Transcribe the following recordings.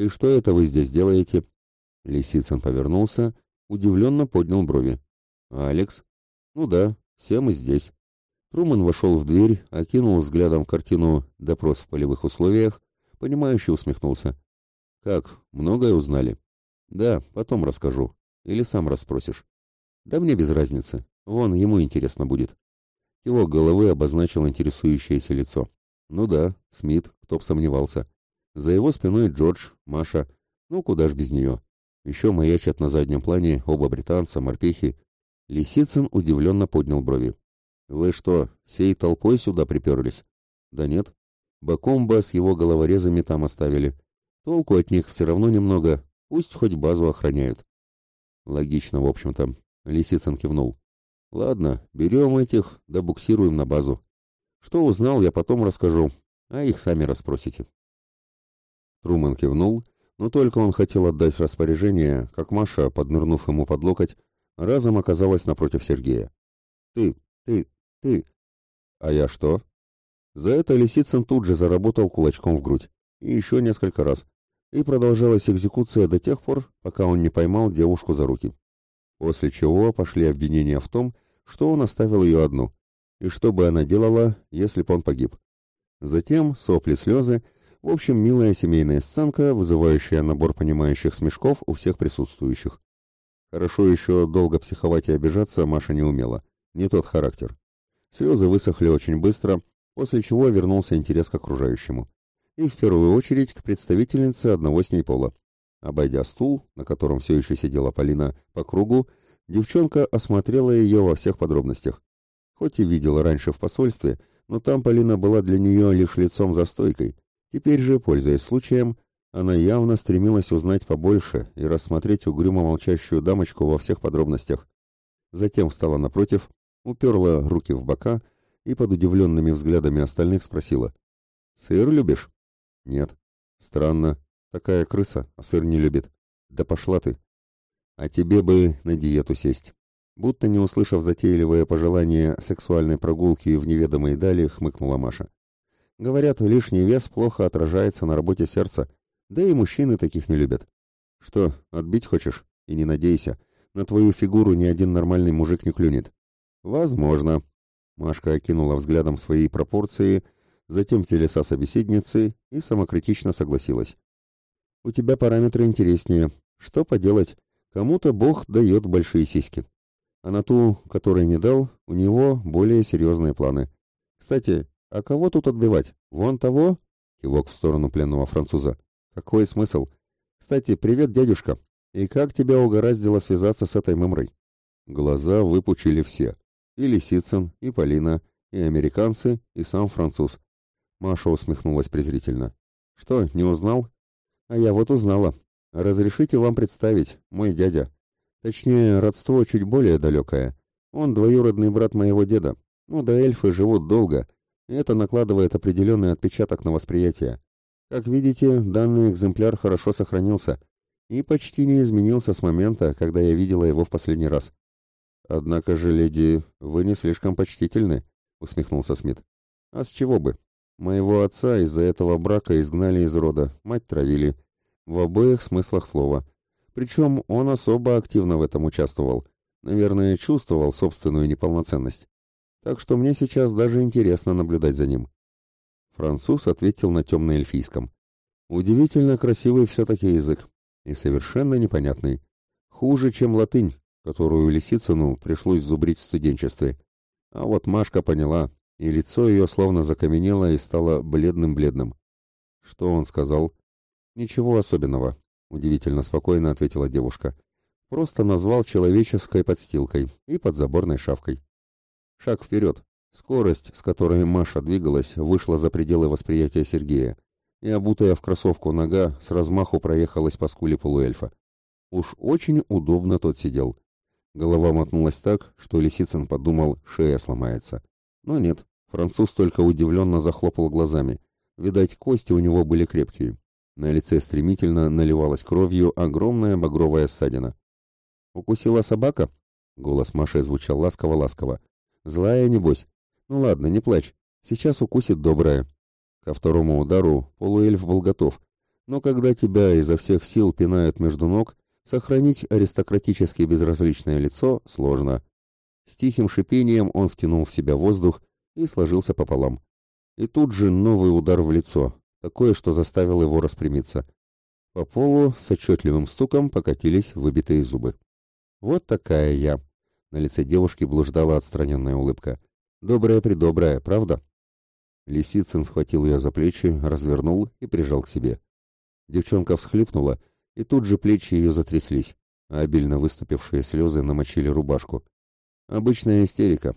«И что это вы здесь делаете?» Лисицын повернулся, удивленно поднял брови. «Алекс?» «Ну да, все мы здесь». Труман вошел в дверь, окинул взглядом картину «Допрос в полевых условиях», понимающе усмехнулся. «Как, многое узнали?» «Да, потом расскажу. Или сам расспросишь». «Да мне без разницы. Вон, ему интересно будет». Его головы обозначил интересующееся лицо. «Ну да, Смит, кто б сомневался. За его спиной Джордж, Маша. Ну, куда ж без нее. Еще маячат на заднем плане оба британца, морпехи. Лисицын удивленно поднял брови. «Вы что, всей толпой сюда приперлись?» «Да нет. Бакомба с его головорезами там оставили. Толку от них все равно немного. Пусть хоть базу охраняют». «Логично, в общем-то», — Лисицын кивнул. «Ладно, берем этих, да буксируем на базу. Что узнал, я потом расскажу, а их сами расспросите». Труман кивнул, но только он хотел отдать распоряжение, как Маша, поднырнув ему под локоть, разом оказалась напротив Сергея. «Ты, ты, ты...» «А я что?» За это Лисицын тут же заработал кулачком в грудь. И еще несколько раз. И продолжалась экзекуция до тех пор, пока он не поймал девушку за руки. После чего пошли обвинения в том, что он оставил ее одну. И что бы она делала, если бы он погиб. Затем сопли, слезы в общем, милая семейная сценка, вызывающая набор понимающих смешков у всех присутствующих. Хорошо еще долго психовать и обижаться Маша не умела. Не тот характер. Слезы высохли очень быстро, после чего вернулся интерес к окружающему. И в первую очередь к представительнице одного с ней пола. Обойдя стул, на котором все еще сидела Полина, по кругу, девчонка осмотрела ее во всех подробностях. Хоть и видела раньше в посольстве, но там Полина была для нее лишь лицом за стойкой, Теперь же, пользуясь случаем, она явно стремилась узнать побольше и рассмотреть угрюмо молчащую дамочку во всех подробностях. Затем встала напротив, уперла руки в бока и под удивленными взглядами остальных спросила. «Сыр любишь?» «Нет». «Странно. Такая крыса, а сыр не любит. Да пошла ты». «А тебе бы на диету сесть». Будто не услышав затейливое пожелание сексуальной прогулки в неведомой дали, хмыкнула Маша. Говорят, лишний вес плохо отражается на работе сердца, да и мужчины таких не любят. Что, отбить хочешь? И не надейся, на твою фигуру ни один нормальный мужик не клюнет. Возможно. Машка окинула взглядом свои пропорции, затем телеса собеседницы и самокритично согласилась. У тебя параметры интереснее. Что поделать? Кому-то Бог дает большие сиськи. А на ту, которой не дал, у него более серьезные планы. Кстати, а кого тут отбивать? Вон того? Кивок в сторону пленного француза. Какой смысл? Кстати, привет, дядюшка. И как тебя угораздило связаться с этой мымрой? Глаза выпучили все. И Лисицын, и Полина, и американцы, и сам француз. Маша усмехнулась презрительно. Что, не узнал? А я вот узнала. Разрешите вам представить, мой дядя. Точнее, родство чуть более далекое. Он двоюродный брат моего деда. Ну да эльфы живут долго, это накладывает определенный отпечаток на восприятие. Как видите, данный экземпляр хорошо сохранился и почти не изменился с момента, когда я видела его в последний раз. Однако же, леди, вы не слишком почтительны, усмехнулся Смит. А с чего бы? Моего отца из-за этого брака изгнали из рода, мать травили. В обоих смыслах слова. Причем он особо активно в этом участвовал. Наверное, чувствовал собственную неполноценность так что мне сейчас даже интересно наблюдать за ним. Француз ответил на темно-эльфийском. Удивительно красивый все-таки язык и совершенно непонятный. Хуже, чем латынь, которую Лисицыну пришлось зубрить в студенчестве. А вот Машка поняла, и лицо ее словно закаменело и стало бледным-бледным. Что он сказал? Ничего особенного, удивительно спокойно ответила девушка. Просто назвал человеческой подстилкой и подзаборной шавкой. Шаг вперед. Скорость, с которой Маша двигалась, вышла за пределы восприятия Сергея, и, обутая в кроссовку нога, с размаху проехалась по скуле полуэльфа. Уж очень удобно тот сидел. Голова мотнулась так, что Лисицын подумал, шея сломается. Но нет, француз только удивленно захлопал глазами. Видать, кости у него были крепкие. На лице стремительно наливалась кровью огромная багровая ссадина. «Укусила собака?» Голос Маши звучал ласково-ласково. Злая, небось. Ну ладно, не плачь. Сейчас укусит добрая. Ко второму удару полуэльф был готов, Но когда тебя изо всех сил пинают между ног, сохранить аристократически безразличное лицо сложно. С тихим шипением он втянул в себя воздух и сложился пополам. И тут же новый удар в лицо, такое, что заставил его распрямиться. По полу с отчетливым стуком покатились выбитые зубы. «Вот такая я!» На лице девушки блуждала отстраненная улыбка. «Добрая-предобрая, правда?» Лисицын схватил ее за плечи, развернул и прижал к себе. Девчонка всхлипнула, и тут же плечи ее затряслись, а обильно выступившие слезы намочили рубашку. Обычная истерика.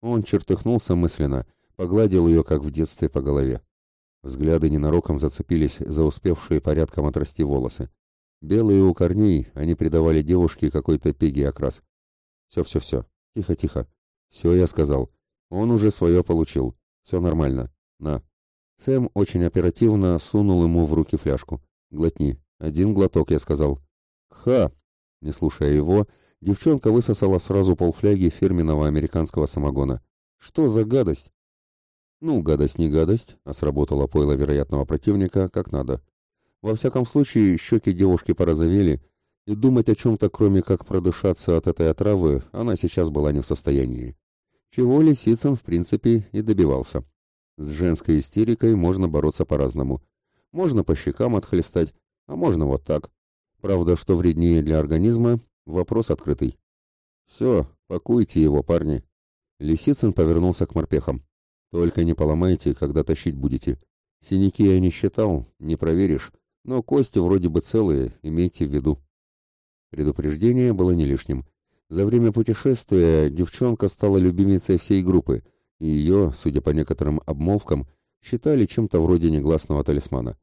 Он чертыхнулся мысленно, погладил ее, как в детстве, по голове. Взгляды ненароком зацепились за успевшие порядком отрасти волосы. Белые у корней, они придавали девушке какой-то пегий окрас. «Все-все-все. Тихо-тихо. Все, я сказал. Он уже свое получил. Все нормально. На». Сэм очень оперативно сунул ему в руки фляжку. Глотни. Один глоток, я сказал. Ха! Не слушая его, девчонка высосала сразу полфляги фирменного американского самогона. Что за гадость? Ну, гадость не гадость, а сработала пойло вероятного противника как надо. Во всяком случае, щеки девушки порозовели, и думать о чем-то, кроме как продышаться от этой отравы, она сейчас была не в состоянии. Чего Лисицын, в принципе, и добивался. С женской истерикой можно бороться по-разному. Можно по щекам отхлестать, а можно вот так. Правда, что вреднее для организма, вопрос открытый. «Все, пакуйте его, парни». Лисицын повернулся к морпехам. «Только не поломайте, когда тащить будете. Синяки я не считал, не проверишь, но кости вроде бы целые, имейте в виду». Предупреждение было не лишним. За время путешествия девчонка стала любимицей всей группы, и ее, судя по некоторым обмолвкам, считали чем-то вроде негласного талисмана.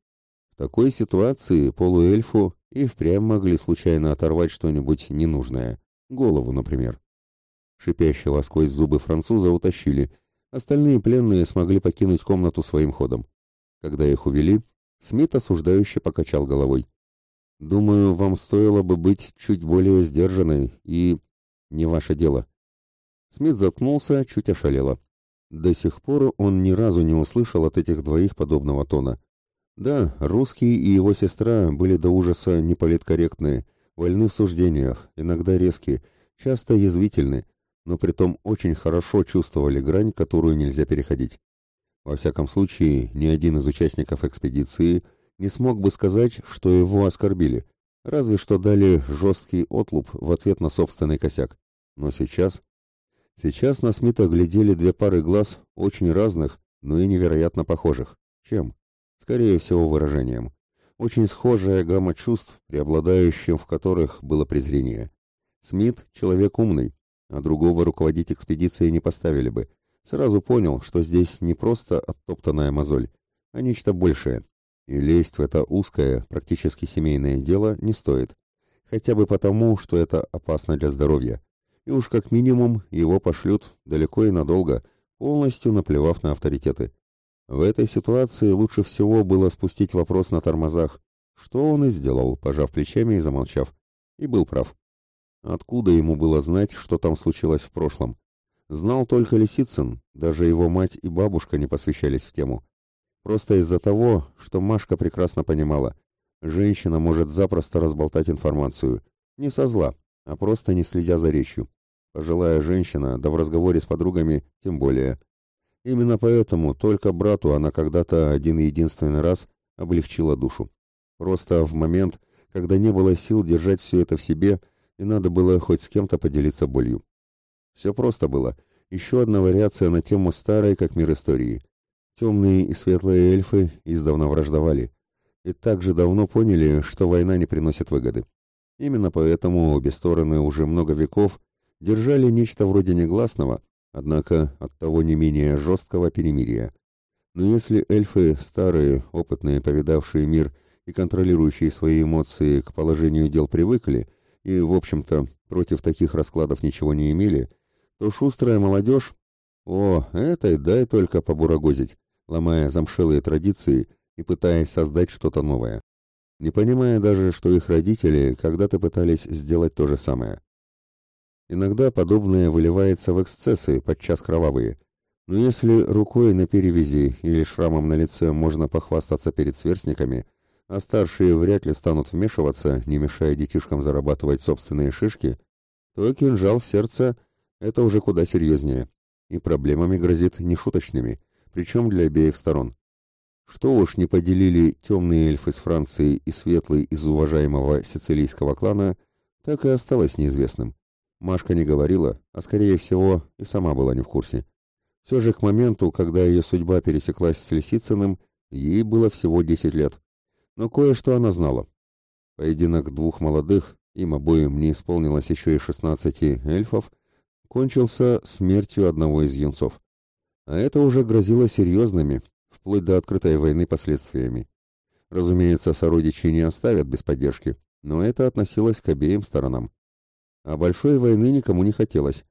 В такой ситуации полуэльфу и впрямь могли случайно оторвать что-нибудь ненужное, голову, например. Шипящего сквозь зубы француза утащили, остальные пленные смогли покинуть комнату своим ходом. Когда их увели, Смит осуждающе покачал головой. «Думаю, вам стоило бы быть чуть более сдержанной и... не ваше дело». Смит заткнулся, чуть ошалело. До сих пор он ни разу не услышал от этих двоих подобного тона. Да, русский и его сестра были до ужаса неполиткорректные, вольны в суждениях, иногда резкие, часто язвительны, но притом очень хорошо чувствовали грань, которую нельзя переходить. Во всяком случае, ни один из участников экспедиции не смог бы сказать, что его оскорбили, разве что дали жесткий отлуп в ответ на собственный косяк. Но сейчас Сейчас на Смита глядели две пары глаз, очень разных, но и невероятно похожих. Чем? Скорее всего, выражением. Очень схожая гамма чувств, преобладающим в которых было презрение. Смит — человек умный, а другого руководить экспедицией не поставили бы. Сразу понял, что здесь не просто оттоптанная мозоль, а нечто большее. И лезть в это узкое, практически семейное дело не стоит. Хотя бы потому, что это опасно для здоровья и уж как минимум его пошлют далеко и надолго, полностью наплевав на авторитеты. В этой ситуации лучше всего было спустить вопрос на тормозах, что он и сделал, пожав плечами и замолчав. И был прав. Откуда ему было знать, что там случилось в прошлом? Знал только Лисицын, даже его мать и бабушка не посвящались в тему. Просто из-за того, что Машка прекрасно понимала, женщина может запросто разболтать информацию. Не со зла, а просто не следя за речью. Пожилая женщина, да в разговоре с подругами тем более. Именно поэтому только брату она когда-то один и единственный раз облегчила душу. Просто в момент, когда не было сил держать все это в себе, и надо было хоть с кем-то поделиться болью. Все просто было. Еще одна вариация на тему старой, как мир истории. Темные и светлые эльфы издавна враждовали. И также давно поняли, что война не приносит выгоды. Именно поэтому обе стороны уже много веков держали нечто вроде негласного, однако оттого не менее жесткого перемирия. Но если эльфы, старые, опытные, повидавшие мир и контролирующие свои эмоции к положению дел привыкли и, в общем-то, против таких раскладов ничего не имели, то шустрая молодежь, о, этой дай только побурагозить, ломая замшелые традиции и пытаясь создать что-то новое. Не понимая даже, что их родители когда-то пытались сделать то же самое. Иногда подобное выливается в эксцессы, подчас кровавые. Но если рукой на перевязи или шрамом на лице можно похвастаться перед сверстниками, а старшие вряд ли станут вмешиваться, не мешая детишкам зарабатывать собственные шишки, то кинжал в сердце – это уже куда серьезнее, и проблемами грозит нешуточными, причем для обеих сторон. Что уж не поделили темные эльфы с Франции и светлый из уважаемого сицилийского клана, так и осталось неизвестным. Машка не говорила, а скорее всего и сама была не в курсе. Все же к моменту, когда ее судьба пересеклась с Лисицыным, ей было всего 10 лет. Но кое-что она знала. Поединок двух молодых, им обоим не исполнилось еще и 16 эльфов, кончился смертью одного из юнцов. А это уже грозило серьезными, вплоть до открытой войны последствиями. Разумеется, сородичи не оставят без поддержки, но это относилось к обеим сторонам. А большой войны никому не хотелось.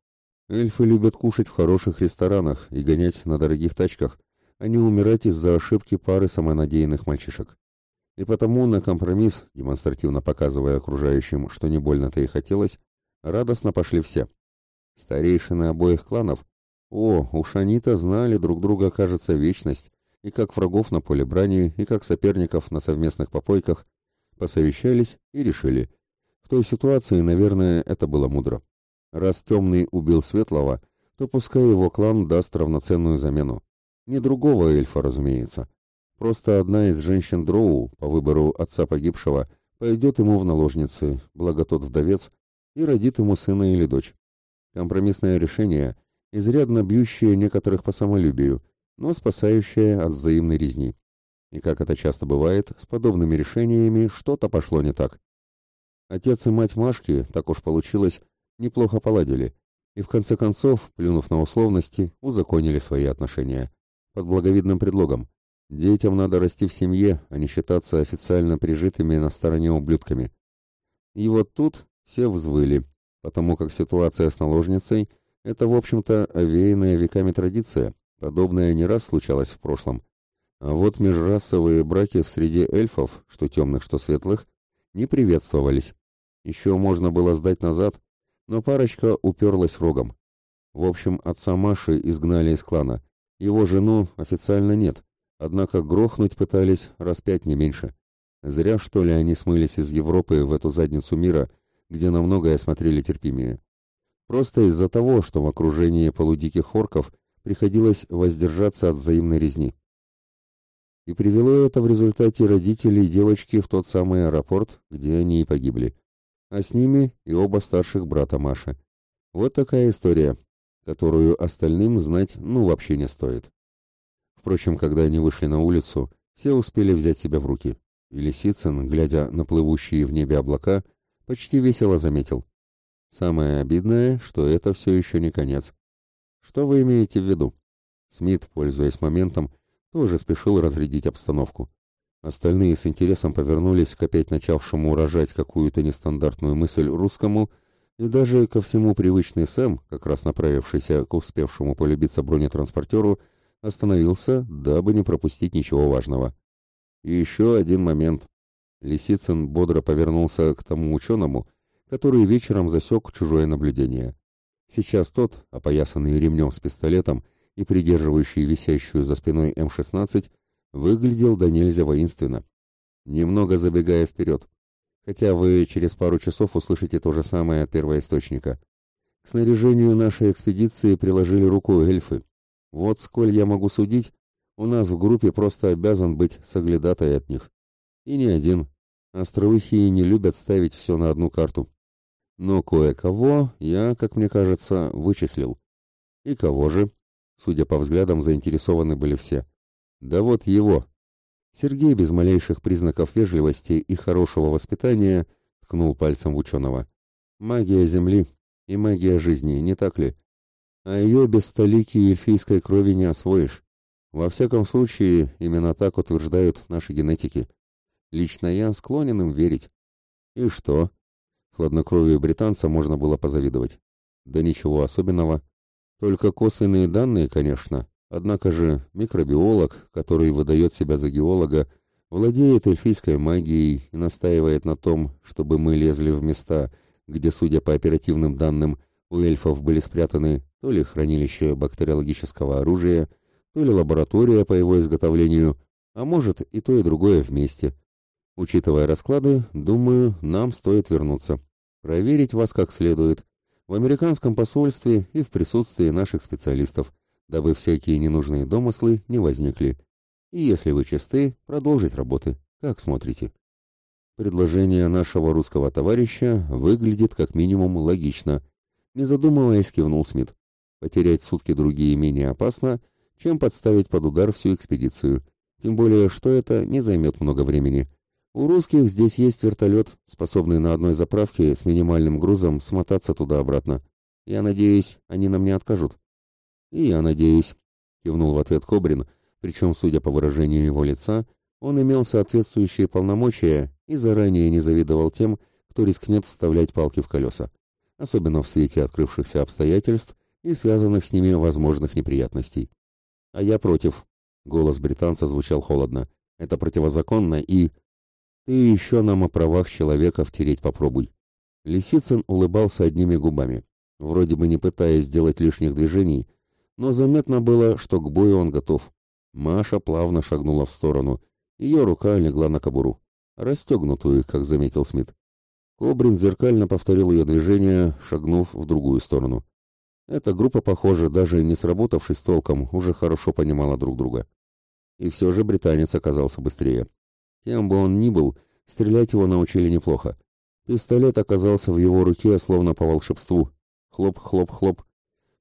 Эльфы любят кушать в хороших ресторанах и гонять на дорогих тачках, а не умирать из-за ошибки пары самонадеянных мальчишек. И потому на компромисс, демонстративно показывая окружающим, что не больно-то и хотелось, радостно пошли все. Старейшины обоих кланов, о, уж они-то знали друг друга, кажется, вечность, и как врагов на поле брани, и как соперников на совместных попойках, посовещались и решили. В той ситуации, наверное, это было мудро. Раз темный убил светлого, то пускай его клан даст равноценную замену. Не другого эльфа, разумеется. Просто одна из женщин Дроу, по выбору отца погибшего, пойдет ему в наложницы, благо тот вдовец, и родит ему сына или дочь. Компромиссное решение, изрядно бьющее некоторых по самолюбию, но спасающая от взаимной резни. И как это часто бывает, с подобными решениями что-то пошло не так. Отец и мать Машки, так уж получилось, неплохо поладили, и в конце концов, плюнув на условности, узаконили свои отношения. Под благовидным предлогом. Детям надо расти в семье, а не считаться официально прижитыми на стороне ублюдками. И вот тут все взвыли, потому как ситуация с наложницей – это, в общем-то, овеянная веками традиция, Подобное не раз случалось в прошлом. А вот межрасовые браки в среде эльфов, что темных, что светлых, не приветствовались. Еще можно было сдать назад, но парочка уперлась рогом. В общем, отца Маши изгнали из клана. Его жену официально нет, однако грохнуть пытались раз пять не меньше. Зря, что ли, они смылись из Европы в эту задницу мира, где на многое смотрели терпимее. Просто из-за того, что в окружении полудиких орков приходилось воздержаться от взаимной резни. И привело это в результате родителей девочки в тот самый аэропорт, где они и погибли. А с ними и оба старших брата Маши. Вот такая история, которую остальным знать ну вообще не стоит. Впрочем, когда они вышли на улицу, все успели взять себя в руки. И Лисицын, глядя на плывущие в небе облака, почти весело заметил. Самое обидное, что это все еще не конец. Что вы имеете в виду? Смит, пользуясь моментом, тоже спешил разрядить обстановку. Остальные с интересом повернулись к опять начавшему урожать какую-то нестандартную мысль русскому, и даже ко всему привычный Сэм, как раз направившийся к успевшему полюбиться бронетранспортеру, остановился, дабы не пропустить ничего важного. И еще один момент. Лисицын бодро повернулся к тому ученому, который вечером засек чужое наблюдение. Сейчас тот, опоясанный ремнем с пистолетом и придерживающий висящую за спиной М-16, выглядел до нельзя воинственно, немного забегая вперед. Хотя вы через пару часов услышите то же самое от первоисточника. К снаряжению нашей экспедиции приложили руку эльфы. Вот сколь я могу судить, у нас в группе просто обязан быть соглядатай от них. И не один. Остроухие не любят ставить все на одну карту. Но кое-кого я, как мне кажется, вычислил. И кого же? Судя по взглядам, заинтересованы были все. Да вот его. Сергей без малейших признаков вежливости и хорошего воспитания ткнул пальцем в ученого. Магия Земли и магия жизни, не так ли? А ее без столики эльфийской крови не освоишь. Во всяком случае, именно так утверждают наши генетики. Лично я склонен им верить. И что? Хладнокровию британца можно было позавидовать. Да ничего особенного. Только косвенные данные, конечно. Однако же микробиолог, который выдает себя за геолога, владеет эльфийской магией и настаивает на том, чтобы мы лезли в места, где, судя по оперативным данным, у эльфов были спрятаны то ли хранилище бактериологического оружия, то ли лаборатория по его изготовлению, а может и то и другое вместе. Учитывая расклады, думаю, нам стоит вернуться. Проверить вас как следует. В американском посольстве и в присутствии наших специалистов, дабы всякие ненужные домыслы не возникли. И если вы чисты, продолжить работы. Как смотрите? Предложение нашего русского товарища выглядит как минимум логично. Не задумываясь, кивнул Смит. Потерять сутки другие менее опасно, чем подставить под удар всю экспедицию. Тем более, что это не займет много времени. У русских здесь есть вертолет, способный на одной заправке с минимальным грузом смотаться туда-обратно. Я надеюсь, они нам не откажут. И я надеюсь, кивнул в ответ Кобрин, причем, судя по выражению его лица, он имел соответствующие полномочия и заранее не завидовал тем, кто рискнет вставлять палки в колеса, особенно в свете открывшихся обстоятельств и связанных с ними возможных неприятностей. «А я против», — голос британца звучал холодно. «Это противозаконно и...» «Ты еще нам о правах человека втереть попробуй». Лисицын улыбался одними губами, вроде бы не пытаясь сделать лишних движений, но заметно было, что к бою он готов. Маша плавно шагнула в сторону. Ее рука легла на кобуру, расстегнутую, как заметил Смит. Кобрин зеркально повторил ее движение, шагнув в другую сторону. Эта группа, похоже, даже не сработавшись толком, уже хорошо понимала друг друга. И все же британец оказался быстрее. Кем бы он ни был, стрелять его научили неплохо. Пистолет оказался в его руке, словно по волшебству. Хлоп-хлоп-хлоп.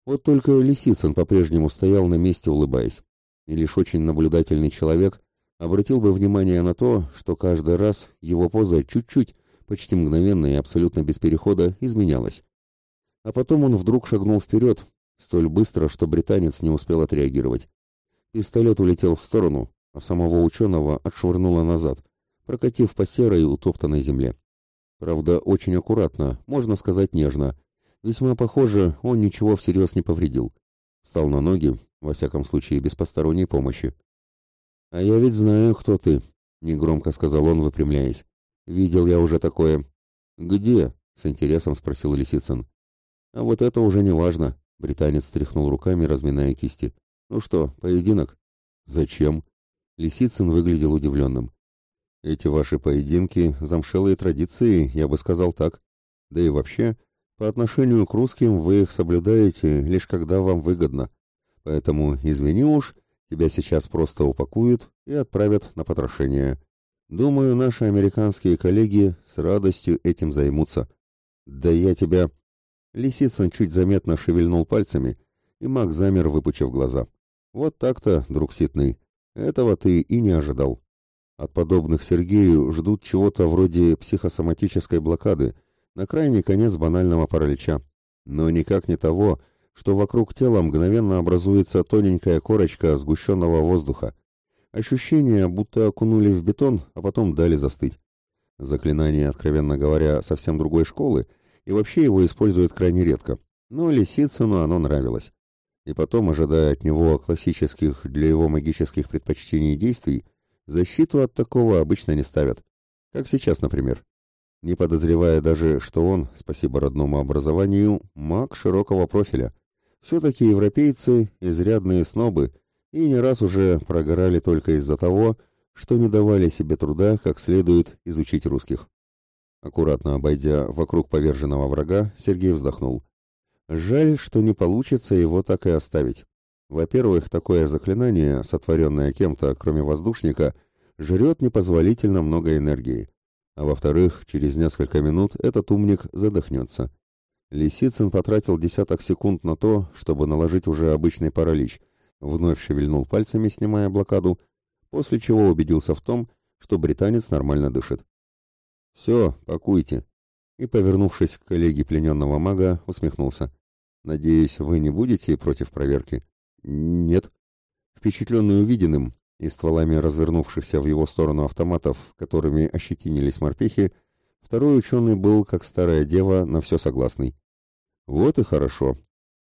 Вот только Лисицын по-прежнему стоял на месте, улыбаясь. И лишь очень наблюдательный человек обратил бы внимание на то, что каждый раз его поза чуть-чуть, почти мгновенно и абсолютно без перехода, изменялась. А потом он вдруг шагнул вперед, столь быстро, что британец не успел отреагировать. Пистолет улетел в сторону, а самого ученого отшвырнуло назад, прокатив по серой утоптанной земле. Правда, очень аккуратно, можно сказать нежно. Весьма похоже, он ничего всерьез не повредил. Встал на ноги, во всяком случае, без посторонней помощи. «А я ведь знаю, кто ты», — негромко сказал он, выпрямляясь. «Видел я уже такое». «Где?» — с интересом спросил Лисицын. «А вот это уже не важно», — британец стряхнул руками, разминая кисти. «Ну что, поединок?» «Зачем?» Лисицын выглядел удивленным. «Эти ваши поединки — замшелые традиции, я бы сказал так. Да и вообще, по отношению к русским вы их соблюдаете лишь когда вам выгодно. Поэтому, извини уж, тебя сейчас просто упакуют и отправят на потрошение. Думаю, наши американские коллеги с радостью этим займутся. Да я тебя...» Лисицын чуть заметно шевельнул пальцами, и маг замер, выпучив глаза. «Вот так-то, друг Ситный». Этого ты и не ожидал. От подобных Сергею ждут чего-то вроде психосоматической блокады, на крайний конец банального паралича, но никак не того, что вокруг тела мгновенно образуется тоненькая корочка сгущенного воздуха. Ощущение, будто окунули в бетон, а потом дали застыть. Заклинание, откровенно говоря, совсем другой школы, и вообще его используют крайне редко. Но Лисицыну оно нравилось и потом, ожидая от него классических для его магических предпочтений действий, защиту от такого обычно не ставят. Как сейчас, например. Не подозревая даже, что он, спасибо родному образованию, маг широкого профиля. Все-таки европейцы – изрядные снобы, и не раз уже прогорали только из-за того, что не давали себе труда как следует изучить русских. Аккуратно обойдя вокруг поверженного врага, Сергей вздохнул. Жаль, что не получится его так и оставить. Во-первых, такое заклинание, сотворенное кем-то, кроме воздушника, жрет непозволительно много энергии. А во-вторых, через несколько минут этот умник задохнется. Лисицын потратил десяток секунд на то, чтобы наложить уже обычный паралич, вновь шевельнул пальцами, снимая блокаду, после чего убедился в том, что британец нормально дышит. «Все, пакуйте», и, повернувшись к коллеге плененного мага, усмехнулся. «Надеюсь, вы не будете против проверки?» «Нет». Впечатленный увиденным и стволами развернувшихся в его сторону автоматов, которыми ощетинились морпехи, второй ученый был, как старая дева, на все согласный. «Вот и хорошо.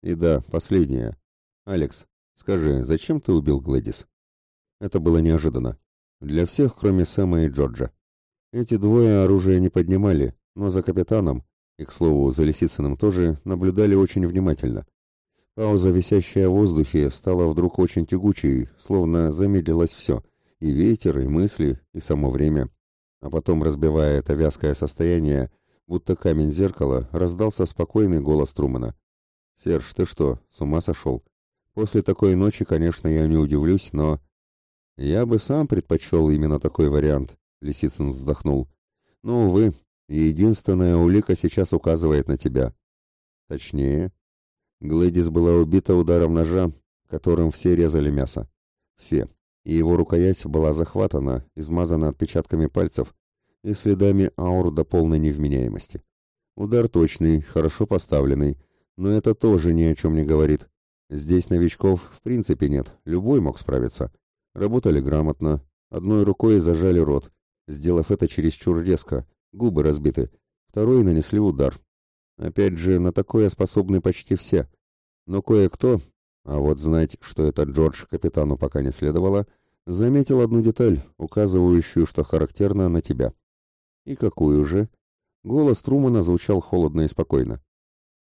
И да, последнее. Алекс, скажи, зачем ты убил Глэдис?» Это было неожиданно. Для всех, кроме Сэма и Джорджа. Эти двое оружие не поднимали, но за капитаном, и, к слову, за Лисицыным тоже, наблюдали очень внимательно. Пауза, висящая в воздухе, стала вдруг очень тягучей, словно замедлилось все, и ветер, и мысли, и само время. А потом, разбивая это вязкое состояние, будто камень зеркала, раздался спокойный голос Трумана. «Серж, ты что, с ума сошел? После такой ночи, конечно, я не удивлюсь, но...» «Я бы сам предпочел именно такой вариант», — Лисицын вздохнул. «Но, увы, единственная улика сейчас указывает на тебя». «Точнее?» Глэдис была убита ударом ножа, которым все резали мясо. Все. И его рукоять была захватана, измазана отпечатками пальцев и следами аур до полной невменяемости. Удар точный, хорошо поставленный, но это тоже ни о чем не говорит. Здесь новичков в принципе нет, любой мог справиться. Работали грамотно, одной рукой зажали рот, сделав это чересчур резко, губы разбиты, второй нанесли удар. Опять же, на такое способны почти все. Но кое-кто, а вот знать, что это Джордж капитану пока не следовало, заметил одну деталь, указывающую, что характерно на тебя. И какую же? Голос Трумана звучал холодно и спокойно.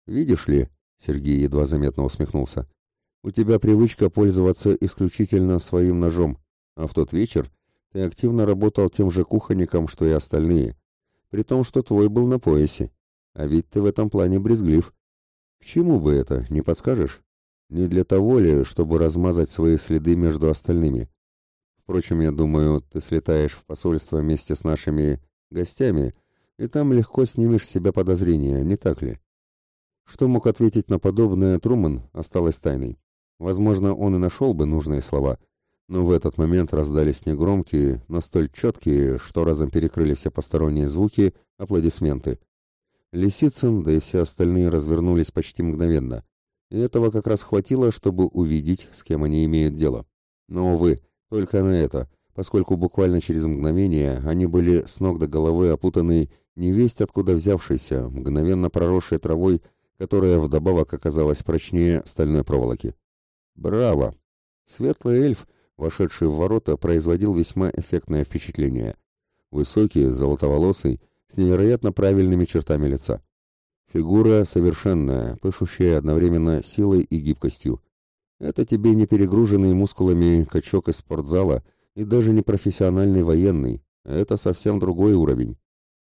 «Видишь ли», — Сергей едва заметно усмехнулся, — «у тебя привычка пользоваться исключительно своим ножом, а в тот вечер ты активно работал тем же кухонником, что и остальные, при том, что твой был на поясе. А ведь ты в этом плане брезглив. К чему бы это, не подскажешь? Не для того ли, чтобы размазать свои следы между остальными? Впрочем, я думаю, ты слетаешь в посольство вместе с нашими гостями, и там легко снимешь с себя подозрения, не так ли? Что мог ответить на подобное Труман, осталось тайной. Возможно, он и нашел бы нужные слова, но в этот момент раздались негромкие, но столь четкие, что разом перекрыли все посторонние звуки, аплодисменты. Лисицын, да и все остальные развернулись почти мгновенно. И этого как раз хватило, чтобы увидеть, с кем они имеют дело. Но, увы, только на это, поскольку буквально через мгновение они были с ног до головы опутаны невесть откуда взявшейся, мгновенно проросшей травой, которая вдобавок оказалась прочнее стальной проволоки. «Браво!» Светлый эльф, вошедший в ворота, производил весьма эффектное впечатление. Высокий, золотоволосый, с невероятно правильными чертами лица. Фигура совершенная, пышущая одновременно силой и гибкостью. Это тебе не перегруженный мускулами качок из спортзала и даже не профессиональный военный. Это совсем другой уровень.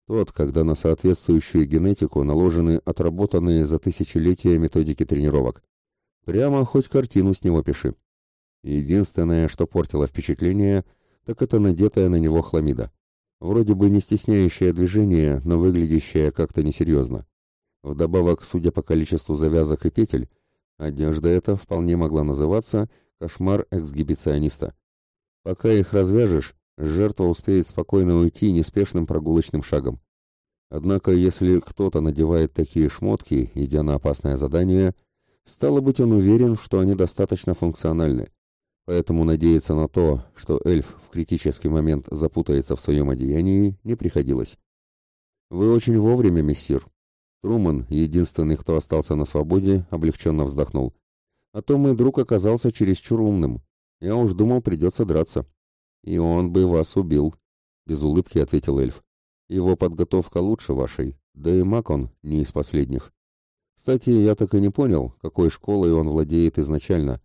Тот, когда на соответствующую генетику наложены отработанные за тысячелетия методики тренировок. Прямо хоть картину с него пиши. Единственное, что портило впечатление, так это надетая на него хламида. Вроде бы не стесняющая движение, но выглядящая как-то несерьезно. Вдобавок, судя по количеству завязок и петель, одежда эта вполне могла называться «кошмар эксгибициониста». Пока их развяжешь, жертва успеет спокойно уйти неспешным прогулочным шагом. Однако, если кто-то надевает такие шмотки, идя на опасное задание, стало быть, он уверен, что они достаточно функциональны. Поэтому надеяться на то, что эльф в критический момент запутается в своем одеянии, не приходилось. «Вы очень вовремя, мессир». Труман, единственный, кто остался на свободе, облегченно вздохнул. «А то мой друг оказался чересчур умным. Я уж думал, придется драться». «И он бы вас убил», — без улыбки ответил эльф. «Его подготовка лучше вашей, да и маг он не из последних. Кстати, я так и не понял, какой школой он владеет изначально,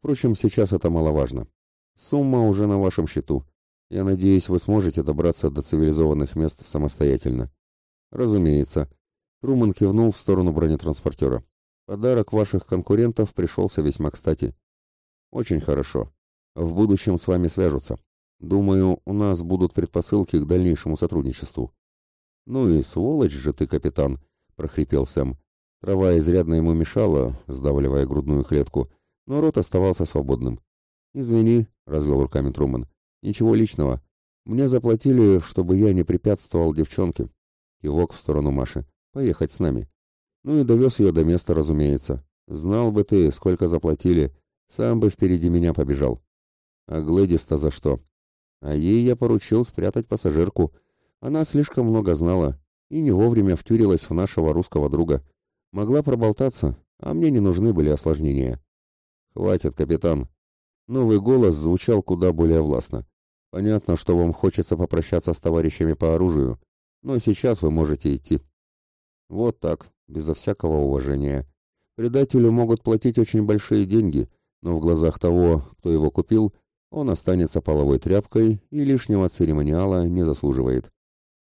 Впрочем, сейчас это маловажно. Сумма уже на вашем счету. Я надеюсь, вы сможете добраться до цивилизованных мест самостоятельно. Разумеется. Труман кивнул в сторону бронетранспортера. Подарок ваших конкурентов пришелся весьма кстати. Очень хорошо. В будущем с вами свяжутся. Думаю, у нас будут предпосылки к дальнейшему сотрудничеству. Ну и сволочь же ты, капитан, прохрипел Сэм. Трава изрядно ему мешала, сдавливая грудную клетку, но рот оставался свободным. «Извини», — развел руками Труман, — «ничего личного. Мне заплатили, чтобы я не препятствовал девчонке». Кивок в сторону Маши. «Поехать с нами». Ну и довез ее до места, разумеется. Знал бы ты, сколько заплатили, сам бы впереди меня побежал. А Глэдис-то за что? А ей я поручил спрятать пассажирку. Она слишком много знала и не вовремя втюрилась в нашего русского друга. Могла проболтаться, а мне не нужны были осложнения. «Хватит, капитан!» Новый голос звучал куда более властно. «Понятно, что вам хочется попрощаться с товарищами по оружию, но сейчас вы можете идти». Вот так, безо всякого уважения. Предателю могут платить очень большие деньги, но в глазах того, кто его купил, он останется половой тряпкой и лишнего церемониала не заслуживает.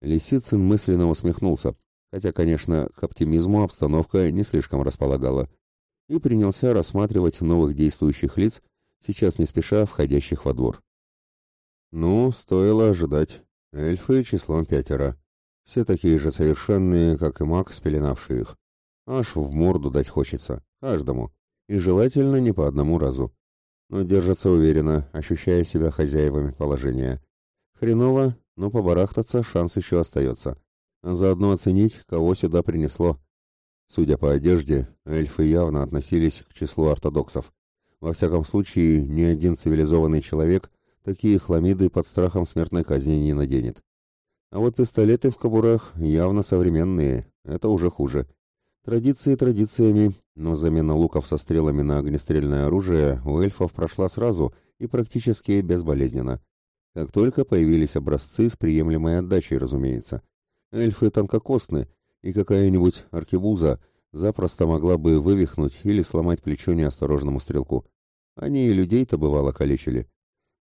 Лисицын мысленно усмехнулся, хотя, конечно, к оптимизму обстановка не слишком располагала, и принялся рассматривать новых действующих лиц, сейчас не спеша входящих во двор. Ну, стоило ожидать. Эльфы числом пятеро. Все такие же совершенные, как и маг, спеленавший их. Аж в морду дать хочется, каждому, и желательно не по одному разу. Но держатся уверенно, ощущая себя хозяевами положения. Хреново, но побарахтаться шанс еще остается. Заодно оценить, кого сюда принесло. Судя по одежде, эльфы явно относились к числу ортодоксов. Во всяком случае, ни один цивилизованный человек такие хламиды под страхом смертной казни не наденет. А вот пистолеты в кобурах явно современные, это уже хуже. Традиции традициями, но замена луков со стрелами на огнестрельное оружие у эльфов прошла сразу и практически безболезненно. Как только появились образцы с приемлемой отдачей, разумеется. Эльфы тонкокостны, и какая-нибудь аркебуза запросто могла бы вывихнуть или сломать плечо неосторожному стрелку. Они и людей-то бывало калечили.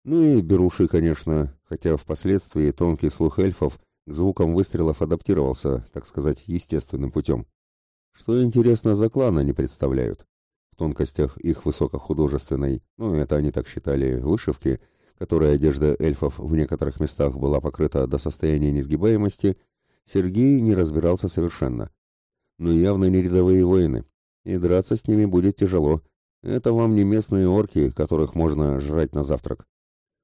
Ну и беруши, конечно, хотя впоследствии тонкий слух эльфов к звукам выстрелов адаптировался, так сказать, естественным путем. Что интересно, за клан они представляют. В тонкостях их высокохудожественной, ну это они так считали, вышивки, которой одежда эльфов в некоторых местах была покрыта до состояния несгибаемости, Сергей не разбирался совершенно. Но явно не рядовые воины, и драться с ними будет тяжело. Это вам не местные орки, которых можно жрать на завтрак.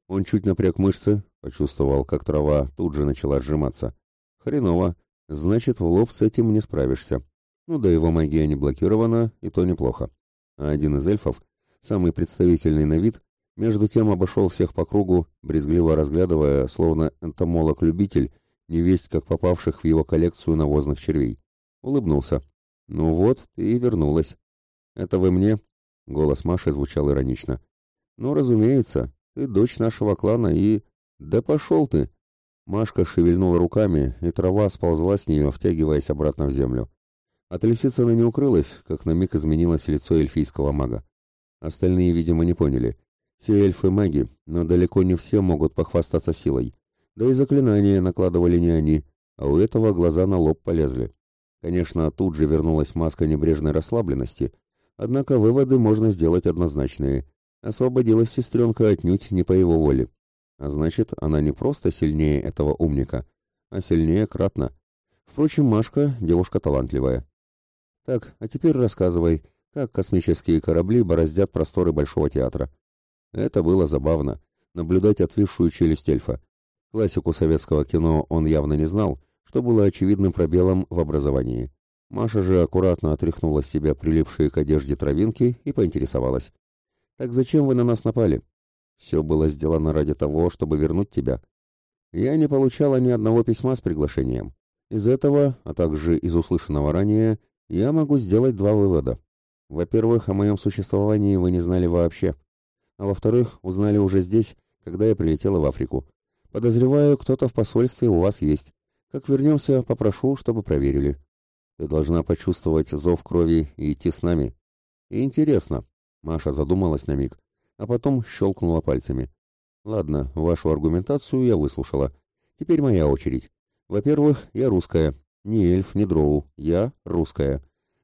Он чуть напряг мышцы, почувствовал, как трава тут же начала сжиматься. Хреново, значит, в лоб с этим не справишься. Ну да его магия не блокирована, и то неплохо. А один из эльфов, самый представительный на вид, между тем обошел всех по кругу, брезгливо разглядывая, словно энтомолог-любитель, невесть как попавших в его коллекцию навозных червей. Улыбнулся. «Ну вот, ты и вернулась». «Это вы мне?» — голос Маши звучал иронично. «Ну, разумеется, ты дочь нашего клана и...» «Да пошел ты!» Машка шевельнула руками, и трава сползла с нее, втягиваясь обратно в землю. От Лисицына не укрылась, как на миг изменилось лицо эльфийского мага. Остальные, видимо, не поняли. Все эльфы маги, но далеко не все могут похвастаться силой. Да и заклинания накладывали не они, а у этого глаза на лоб полезли. Конечно, тут же вернулась маска небрежной расслабленности, однако выводы можно сделать однозначные. Освободилась сестренка отнюдь не по его воле. А значит, она не просто сильнее этого умника, а сильнее кратно. Впрочем, Машка девушка талантливая. Так, а теперь рассказывай, как космические корабли бороздят просторы Большого театра. Это было забавно, наблюдать отвисшую челюсть эльфа. Классику советского кино он явно не знал, что было очевидным пробелом в образовании. Маша же аккуратно отряхнула с себя прилипшие к одежде травинки и поинтересовалась. «Так зачем вы на нас напали?» «Все было сделано ради того, чтобы вернуть тебя. Я не получала ни одного письма с приглашением. Из этого, а также из услышанного ранее, я могу сделать два вывода. Во-первых, о моем существовании вы не знали вообще. А во-вторых, узнали уже здесь, когда я прилетела в Африку. Подозреваю, кто-то в посольстве у вас есть. Как вернемся, попрошу, чтобы проверили. Ты должна почувствовать зов крови и идти с нами. И интересно. Маша задумалась на миг, а потом щелкнула пальцами. Ладно, вашу аргументацию я выслушала. Теперь моя очередь. Во-первых, я русская, ни эльф, ни дроу. Я русская.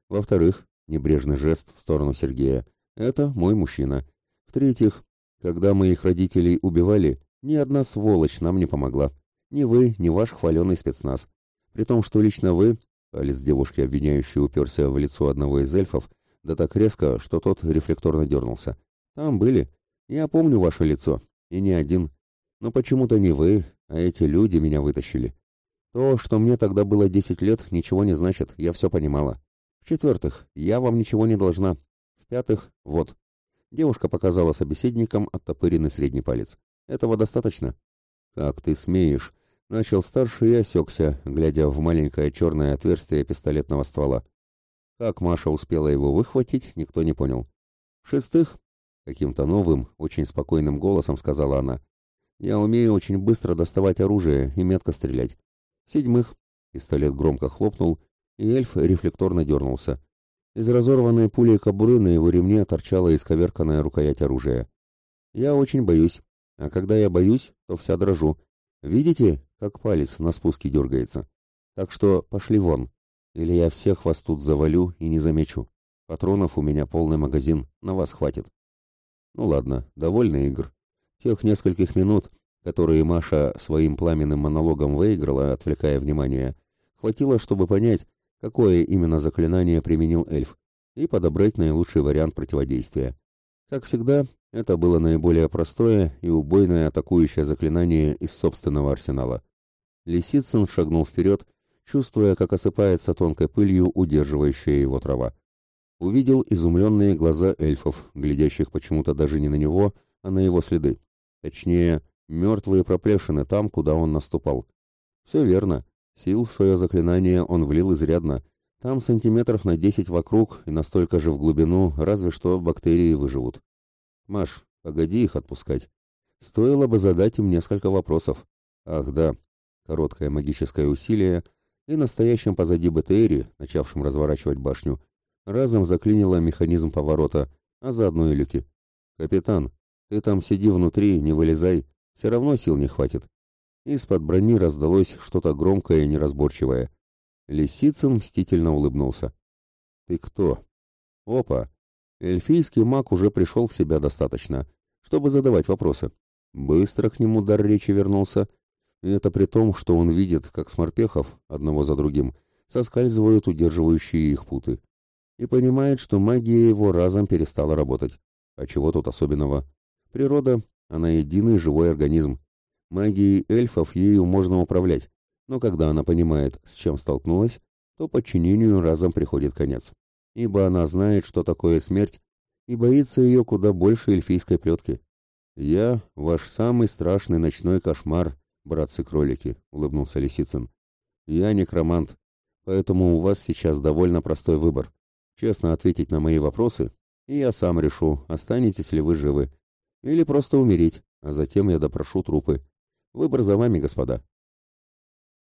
Во-вторых, небрежный жест в сторону Сергея. Это мой мужчина. В-третьих, когда мы их родителей убивали, ни одна сволочь нам не помогла. Ни вы, ни ваш хваленый спецназ. При том, что лично вы, палец девушки, обвиняющий, уперся в лицо одного из эльфов, да так резко, что тот рефлекторно дернулся. Там были. Я помню ваше лицо. И не один. Но почему-то не вы, а эти люди меня вытащили. То, что мне тогда было десять лет, ничего не значит, я все понимала. В-четвертых, я вам ничего не должна. В-пятых, вот. Девушка показала собеседникам оттопыренный средний палец. Этого достаточно? Как ты смеешь? Начал старший и осекся, глядя в маленькое черное отверстие пистолетного ствола. Как Маша успела его выхватить, никто не понял. В-шестых, каким-то новым, очень спокойным голосом сказала она, я умею очень быстро доставать оружие и метко стрелять. Седьмых. Пистолет громко хлопнул, и эльф рефлекторно дернулся. Из разорванной пулей кобуры на его ремне торчала исковерканная рукоять оружия. «Я очень боюсь», А когда я боюсь, то вся дрожу. Видите, как палец на спуске дергается? Так что пошли вон, или я всех вас тут завалю и не замечу. Патронов у меня полный магазин, на вас хватит. Ну ладно, довольно игр. Тех нескольких минут, которые Маша своим пламенным монологом выиграла, отвлекая внимание, хватило, чтобы понять, какое именно заклинание применил эльф, и подобрать наилучший вариант противодействия. Как всегда, это было наиболее простое и убойное атакующее заклинание из собственного арсенала. Лисицын шагнул вперед, чувствуя, как осыпается тонкой пылью удерживающая его трава. Увидел изумленные глаза эльфов, глядящих почему-то даже не на него, а на его следы. Точнее, мертвые проплешины там, куда он наступал. Все верно. Сил в свое заклинание он влил изрядно. Там сантиметров на десять вокруг и настолько же в глубину, разве что бактерии выживут. Маш, погоди их отпускать. Стоило бы задать им несколько вопросов. Ах да, короткое магическое усилие, и настоящим позади БТРи, начавшим разворачивать башню, разом заклинило механизм поворота, а заодно и люки. «Капитан, ты там сиди внутри, не вылезай, все равно сил не хватит». Из-под брони раздалось что-то громкое и неразборчивое. Лисицын мстительно улыбнулся. «Ты кто?» «Опа! Эльфийский маг уже пришел в себя достаточно, чтобы задавать вопросы. Быстро к нему дар речи вернулся, и это при том, что он видит, как с морпехов, одного за другим, соскальзывают удерживающие их путы. И понимает, что магия его разом перестала работать. А чего тут особенного? Природа, она единый живой организм. Магией эльфов ею можно управлять, но когда она понимает, с чем столкнулась, то подчинению разом приходит конец. Ибо она знает, что такое смерть, и боится ее куда больше эльфийской плетки. Я — ваш самый страшный ночной кошмар, братцы-кролики», — улыбнулся Лисицын. «Я некромант, поэтому у вас сейчас довольно простой выбор. Честно ответить на мои вопросы, и я сам решу, останетесь ли вы живы. Или просто умереть, а затем я допрошу трупы. Выбор за вами, господа».